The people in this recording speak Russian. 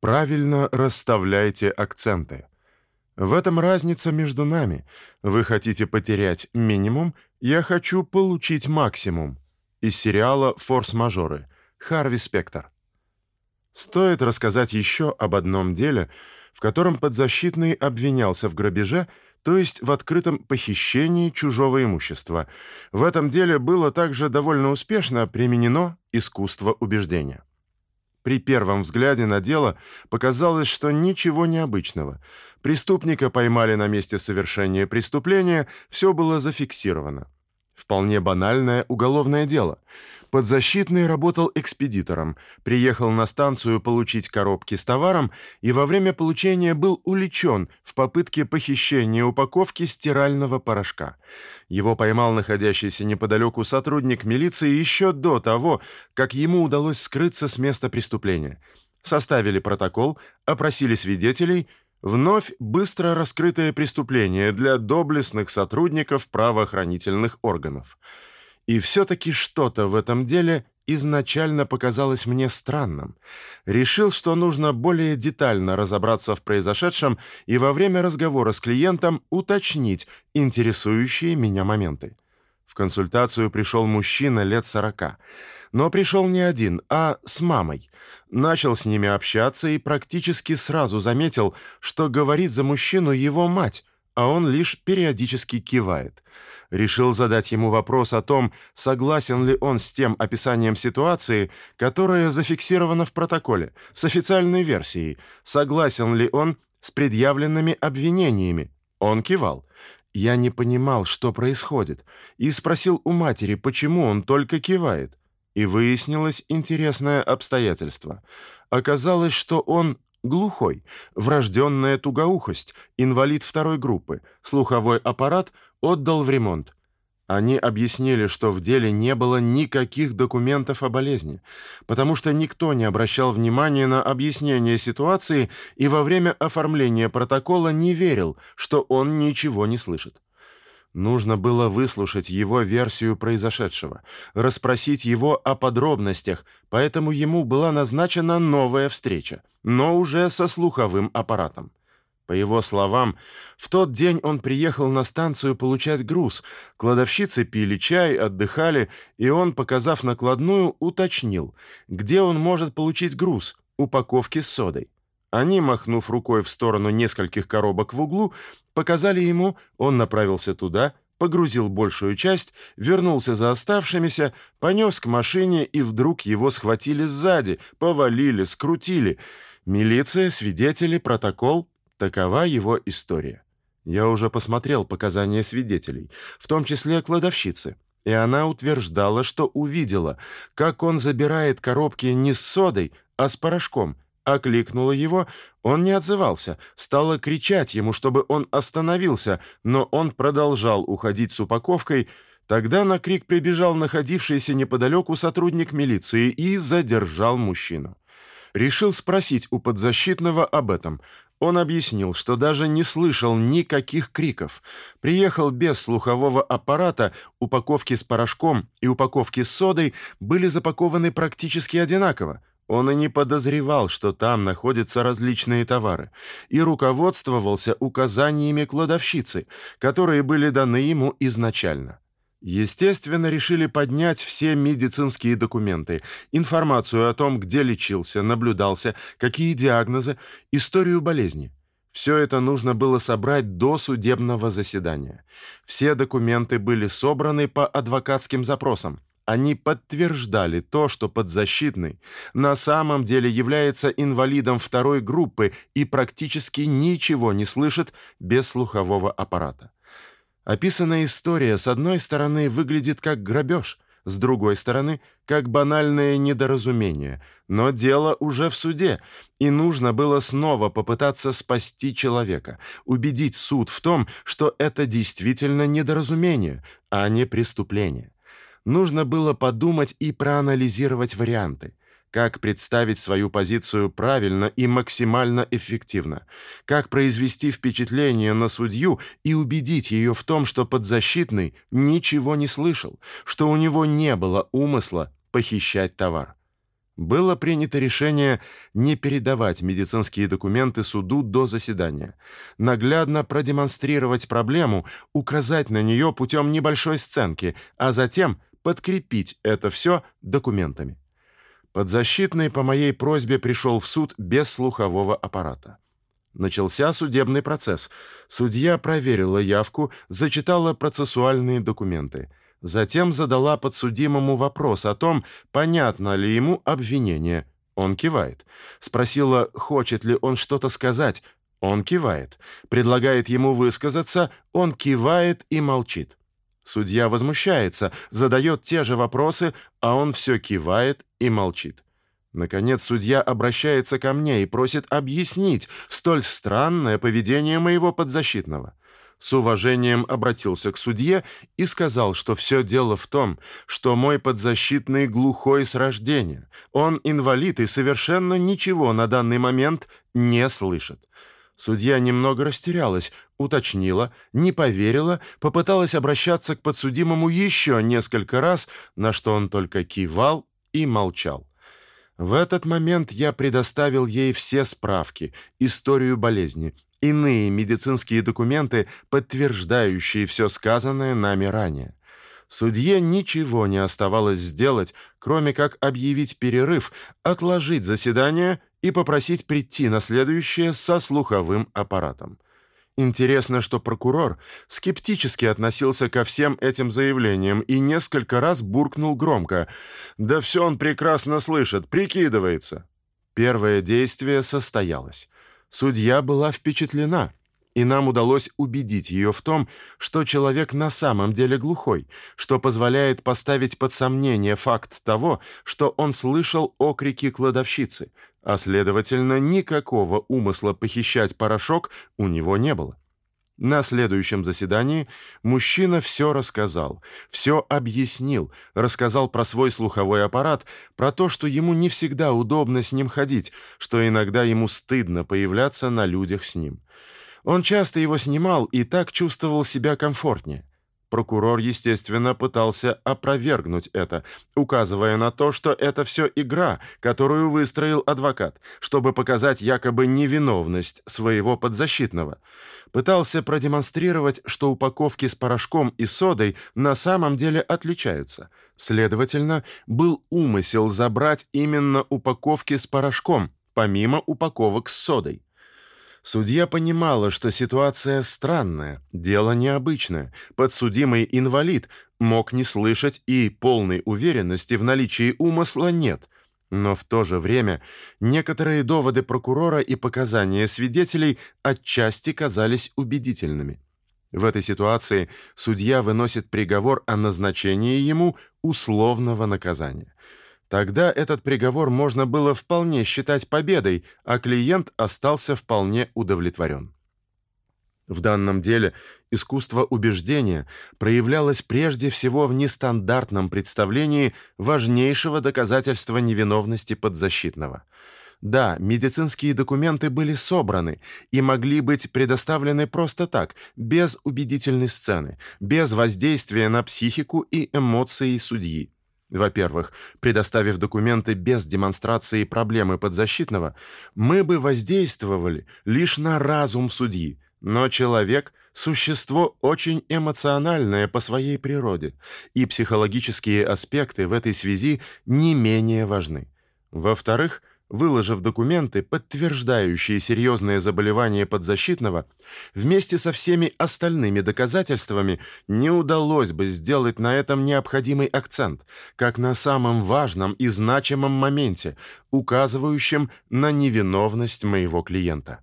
Правильно расставляйте акценты. В этом разница между нами. Вы хотите потерять минимум, я хочу получить максимум. Из сериала Форс-мажоры. Харви Спектр. Стоит рассказать еще об одном деле, в котором подзащитный обвинялся в грабеже, то есть в открытом похищении чужого имущества. В этом деле было также довольно успешно применено искусство убеждения. При первом взгляде на дело показалось, что ничего необычного. Преступника поймали на месте совершения преступления, все было зафиксировано. Вполне банальное уголовное дело. Подзащитный работал экспедитором, приехал на станцию получить коробки с товаром и во время получения был уличен в попытке похищения упаковки стирального порошка. Его поймал находящийся неподалеку сотрудник милиции еще до того, как ему удалось скрыться с места преступления. Составили протокол, опросили свидетелей – Вновь быстро раскрытое преступление для доблестных сотрудников правоохранительных органов. И все таки что-то в этом деле изначально показалось мне странным. Решил, что нужно более детально разобраться в произошедшем и во время разговора с клиентом уточнить интересующие меня моменты. В консультацию пришел мужчина лет сорока но пришел не один, а с мамой. Начал с ними общаться и практически сразу заметил, что говорит за мужчину его мать, а он лишь периодически кивает. Решил задать ему вопрос о том, согласен ли он с тем описанием ситуации, которое зафиксировано в протоколе, с официальной версией. Согласен ли он с предъявленными обвинениями? Он кивал. Я не понимал, что происходит, и спросил у матери, почему он только кивает. И выяснилось интересное обстоятельство. Оказалось, что он глухой, врожденная тугоухость, инвалид второй группы, слуховой аппарат отдал в ремонт. Они объяснили, что в деле не было никаких документов о болезни, потому что никто не обращал внимания на объяснение ситуации и во время оформления протокола не верил, что он ничего не слышит. Нужно было выслушать его версию произошедшего, расспросить его о подробностях, поэтому ему была назначена новая встреча, но уже со слуховым аппаратом. По его словам, в тот день он приехал на станцию получать груз. Кладовщицы пили чай, отдыхали, и он, показав накладную, уточнил, где он может получить груз упаковки с содой. Они, махнув рукой в сторону нескольких коробок в углу, показали ему, он направился туда, погрузил большую часть, вернулся за оставшимися, понес к машине, и вдруг его схватили сзади, повалили, скрутили. Милиция, свидетели, протокол такова его история. Я уже посмотрел показания свидетелей, в том числе кладовщицы, и она утверждала, что увидела, как он забирает коробки не с содой, а с порошком окликнула его, он не отзывался, стала кричать ему, чтобы он остановился, но он продолжал уходить с упаковкой. Тогда на крик прибежал находившийся неподалеку сотрудник милиции и задержал мужчину. Решил спросить у подзащитного об этом. Он объяснил, что даже не слышал никаких криков. Приехал без слухового аппарата, упаковки с порошком и упаковки с содой были запакованы практически одинаково. Он и не подозревал, что там находятся различные товары, и руководствовался указаниями кладовщицы, которые были даны ему изначально. Естественно, решили поднять все медицинские документы, информацию о том, где лечился, наблюдался, какие диагнозы, историю болезни. Все это нужно было собрать до судебного заседания. Все документы были собраны по адвокатским запросам. Они подтверждали то, что подзащитный на самом деле является инвалидом второй группы и практически ничего не слышит без слухового аппарата. Описанная история с одной стороны выглядит как грабеж, с другой стороны как банальное недоразумение, но дело уже в суде, и нужно было снова попытаться спасти человека, убедить суд в том, что это действительно недоразумение, а не преступление. Нужно было подумать и проанализировать варианты. Как представить свою позицию правильно и максимально эффективно? Как произвести впечатление на судью и убедить ее в том, что подзащитный ничего не слышал, что у него не было умысла похищать товар? было принято решение не передавать медицинские документы суду до заседания, наглядно продемонстрировать проблему, указать на нее путем небольшой сценки, а затем подкрепить это все документами. Подзащитный по моей просьбе пришел в суд без слухового аппарата. Начался судебный процесс. Судья проверила явку, зачитала процессуальные документы – Затем задала подсудимому вопрос о том, понятно ли ему обвинение. Он кивает. Спросила, хочет ли он что-то сказать. Он кивает. Предлагает ему высказаться. Он кивает и молчит. Судья возмущается, задает те же вопросы, а он все кивает и молчит. Наконец судья обращается ко мне и просит объяснить столь странное поведение моего подзащитного с уважением обратился к судье и сказал, что все дело в том, что мой подзащитный глухой с рождения. Он инвалид и совершенно ничего на данный момент не слышит. Судья немного растерялась, уточнила, не поверила, попыталась обращаться к подсудимому еще несколько раз, на что он только кивал и молчал. В этот момент я предоставил ей все справки, историю болезни, иные медицинские документы, подтверждающие все сказанное нами ранее. Судье ничего не оставалось сделать, кроме как объявить перерыв, отложить заседание и попросить прийти на следующее со слуховым аппаратом. Интересно, что прокурор скептически относился ко всем этим заявлениям и несколько раз буркнул громко: "Да все он прекрасно слышит, прикидывается". Первое действие состоялось. Судья была впечатлена, и нам удалось убедить ее в том, что человек на самом деле глухой, что позволяет поставить под сомнение факт того, что он слышал окрики кладовщицы, а следовательно, никакого умысла похищать порошок у него не было. На следующем заседании мужчина все рассказал, все объяснил, рассказал про свой слуховой аппарат, про то, что ему не всегда удобно с ним ходить, что иногда ему стыдно появляться на людях с ним. Он часто его снимал и так чувствовал себя комфортнее. Прокурор, естественно, пытался опровергнуть это, указывая на то, что это все игра, которую выстроил адвокат, чтобы показать якобы невиновность своего подзащитного. Пытался продемонстрировать, что упаковки с порошком и содой на самом деле отличаются. Следовательно, был умысел забрать именно упаковки с порошком, помимо упаковок с содой. Судья понимала, что ситуация странная, дело необычное. Подсудимый инвалид мог не слышать и полной уверенности в наличии умысла нет. Но в то же время некоторые доводы прокурора и показания свидетелей отчасти казались убедительными. В этой ситуации судья выносит приговор о назначении ему условного наказания. Тогда этот приговор можно было вполне считать победой, а клиент остался вполне удовлетворен. В данном деле искусство убеждения проявлялось прежде всего в нестандартном представлении важнейшего доказательства невиновности подзащитного. Да, медицинские документы были собраны и могли быть предоставлены просто так, без убедительной сцены, без воздействия на психику и эмоции судьи. Во-первых, предоставив документы без демонстрации проблемы подзащитного, мы бы воздействовали лишь на разум судьи, но человек существо очень эмоциональное по своей природе, и психологические аспекты в этой связи не менее важны. Во-вторых, выложив документы, подтверждающие серьезное заболевание подзащитного, вместе со всеми остальными доказательствами не удалось бы сделать на этом необходимый акцент, как на самом важном и значимом моменте, указывающем на невиновность моего клиента.